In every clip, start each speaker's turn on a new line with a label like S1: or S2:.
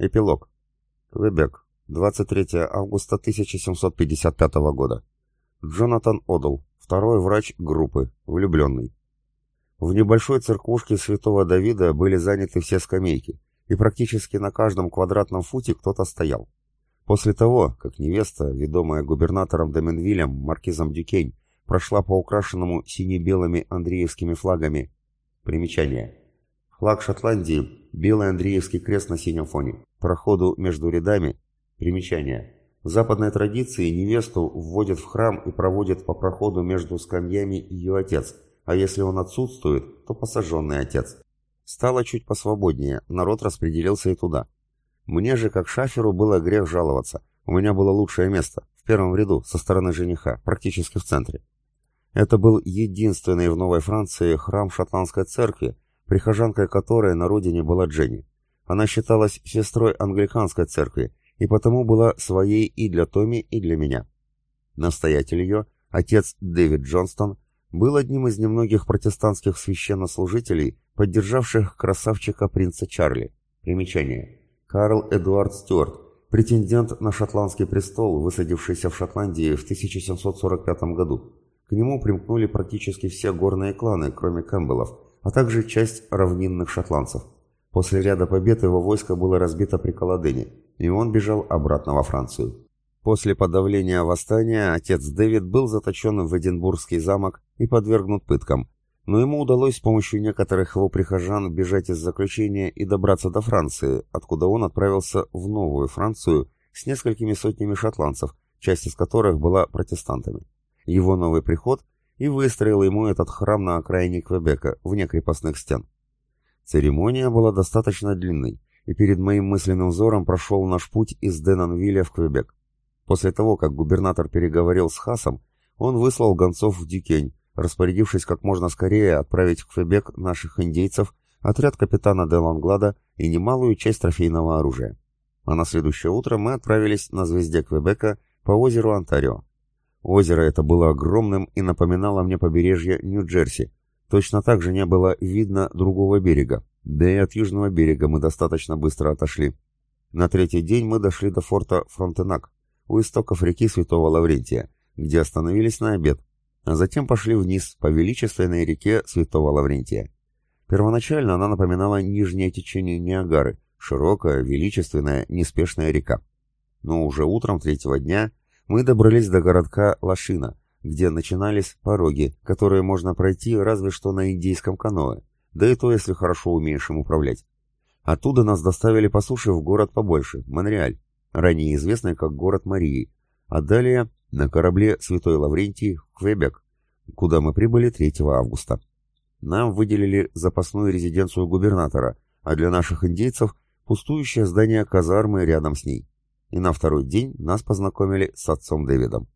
S1: Эпилог. Квебек. 23 августа 1755 года. Джонатан Одл, второй врач группы, влюбленный. В небольшой церквушке святого Давида были заняты все скамейки, и практически на каждом квадратном футе кто-то стоял. После того, как невеста, ведомая губернатором Доменвилем, маркизом Дюкейн, прошла по украшенному сине-белыми андреевскими флагами. Примечание. Флаг Шотландии – белый андреевский крест на синем фоне. Проходу между рядами. Примечание. В западной традиции невесту вводят в храм и проводят по проходу между скамьями ее отец, а если он отсутствует, то посаженный отец. Стало чуть посвободнее, народ распределился и туда. Мне же, как шаферу, было грех жаловаться. У меня было лучшее место, в первом ряду, со стороны жениха, практически в центре. Это был единственный в Новой Франции храм шотландской церкви, прихожанкой которой на родине была Дженни. Она считалась сестрой англиканской церкви и потому была своей и для Томми, и для меня. Настоятель ее, отец Дэвид Джонстон, был одним из немногих протестантских священнослужителей, поддержавших красавчика принца Чарли. Примечание. Карл Эдуард Стюарт, претендент на шотландский престол, высадившийся в Шотландии в 1745 году. К нему примкнули практически все горные кланы, кроме Кэмпбеллов, а также часть равнинных шотландцев. После ряда побед его войско было разбито при Каладене, и он бежал обратно во Францию. После подавления восстания отец Дэвид был заточен в Эдинбургский замок и подвергнут пыткам, но ему удалось с помощью некоторых его прихожан бежать из заключения и добраться до Франции, откуда он отправился в Новую Францию с несколькими сотнями шотландцев, часть из которых была протестантами. Его новый приход – и выстроил ему этот храм на окраине Квебека, вне крепостных стен. Церемония была достаточно длинной, и перед моим мысленным взором прошел наш путь из Денонвилля в Квебек. После того, как губернатор переговорил с Хасом, он выслал гонцов в Дюкень, распорядившись как можно скорее отправить в Квебек наших индейцев, отряд капитана де Ланглада и немалую часть трофейного оружия. А на следующее утро мы отправились на звезде Квебека по озеру Онтарио. Озеро это было огромным и напоминало мне побережье Нью-Джерси. Точно так же не было видно другого берега, да и от южного берега мы достаточно быстро отошли. На третий день мы дошли до форта Фронтенак, у истоков реки Святого Лаврентия, где остановились на обед, а затем пошли вниз по величественной реке Святого Лаврентия. Первоначально она напоминала нижнее течение Ниагары, широкая, величественная, неспешная река. Но уже утром третьего дня мы добрались до городка Лашина, где начинались пороги, которые можно пройти разве что на индийском каноэ, да и то, если хорошо умеешь им управлять. Оттуда нас доставили по суше в город побольше, Монреаль, ранее известный как город Марии, а далее на корабле Святой Лаврентий в Квебек, куда мы прибыли 3 августа. Нам выделили запасную резиденцию губернатора, а для наших индейцев – пустующее здание казармы рядом с ней и на второй день нас познакомили с отцом Дэвидом.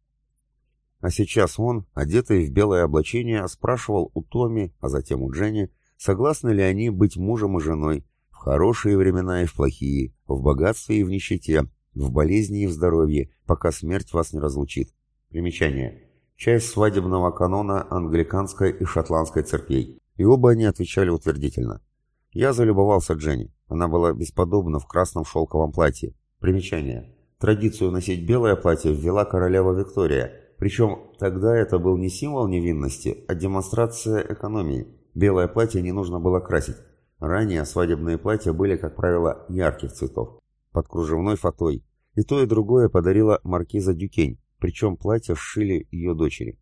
S1: А сейчас он, одетый в белое облачение, спрашивал у Томи, а затем у Дженни, согласны ли они быть мужем и женой в хорошие времена и в плохие, в богатстве и в нищете, в болезни и в здоровье, пока смерть вас не разлучит. Примечание. Часть свадебного канона англиканской и шотландской церквей. И оба они отвечали утвердительно. Я залюбовался Дженни. Она была бесподобна в красном шелковом платье, Примечание. Традицию носить белое платье ввела королева Виктория, причем тогда это был не символ невинности, а демонстрация экономии. Белое платье не нужно было красить. Ранее свадебные платья были, как правило, ярких цветов, под кружевной фатой. И то, и другое подарила маркиза Дюкень, причем платье сшили ее дочери.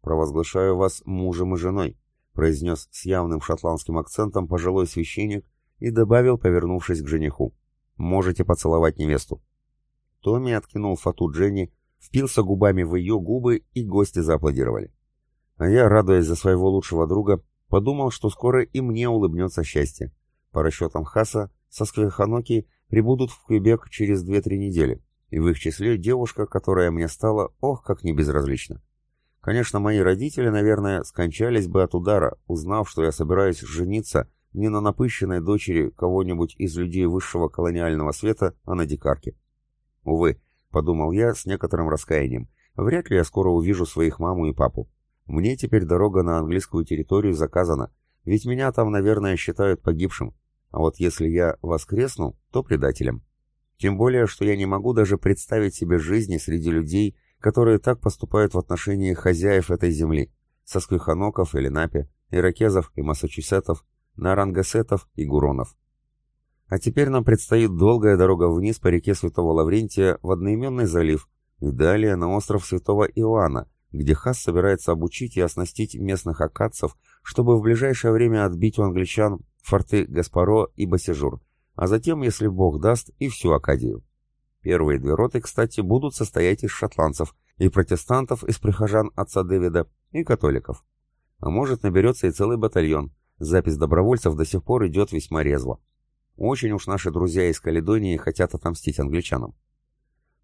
S1: «Провозглашаю вас мужем и женой», произнес с явным шотландским акцентом пожилой священник и добавил, повернувшись к жениху. Можете поцеловать невесту». Томми откинул фату Дженни, впился губами в ее губы, и гости зааплодировали. А я, радуясь за своего лучшего друга, подумал, что скоро и мне улыбнется счастье. По расчетам Хаса, со Сквеханоки прибудут в Квебек через 2-3 недели, и в их числе девушка, которая мне стала, ох, как не безразлична. Конечно, мои родители, наверное, скончались бы от удара, узнав, что я собираюсь жениться не на напыщенной дочери кого-нибудь из людей высшего колониального света, а на дикарке. Увы, подумал я с некоторым раскаянием, вряд ли я скоро увижу своих маму и папу. Мне теперь дорога на английскую территорию заказана, ведь меня там, наверное, считают погибшим. А вот если я воскресну, то предателем. Тем более, что я не могу даже представить себе жизни среди людей, которые так поступают в отношении хозяев этой земли, сосквиханоков или напи, иракезов и массачусетов, нарангасетов и гуронов. А теперь нам предстоит долгая дорога вниз по реке Святого Лаврентия в одноименный залив и далее на остров Святого Иоанна, где Хас собирается обучить и оснастить местных акадцев, чтобы в ближайшее время отбить у англичан форты Гаспаро и Басижур, а затем, если Бог даст, и всю Акадию. Первые две роты, кстати, будут состоять из шотландцев и протестантов из прихожан отца Дэвида и католиков. А может, наберется и целый батальон. Запись добровольцев до сих пор идет весьма резво. Очень уж наши друзья из Каледонии хотят отомстить англичанам.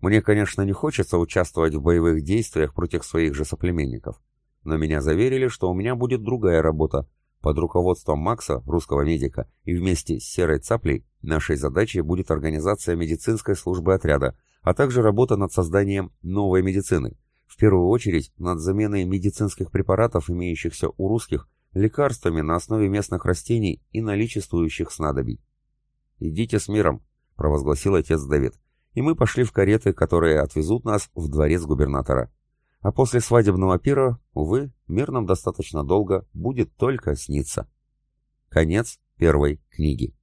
S1: Мне, конечно, не хочется участвовать в боевых действиях против своих же соплеменников, но меня заверили, что у меня будет другая работа. Под руководством Макса, русского медика, и вместе с Серой Цаплей нашей задачей будет организация медицинской службы отряда, а также работа над созданием новой медицины, в первую очередь над заменой медицинских препаратов, имеющихся у русских, лекарствами на основе местных растений и наличествующих снадобий. «Идите с миром», — провозгласил отец Давид и мы пошли в кареты, которые отвезут нас в дворец губернатора. А после свадебного пира, увы, мир нам достаточно долго будет только сниться. Конец первой книги.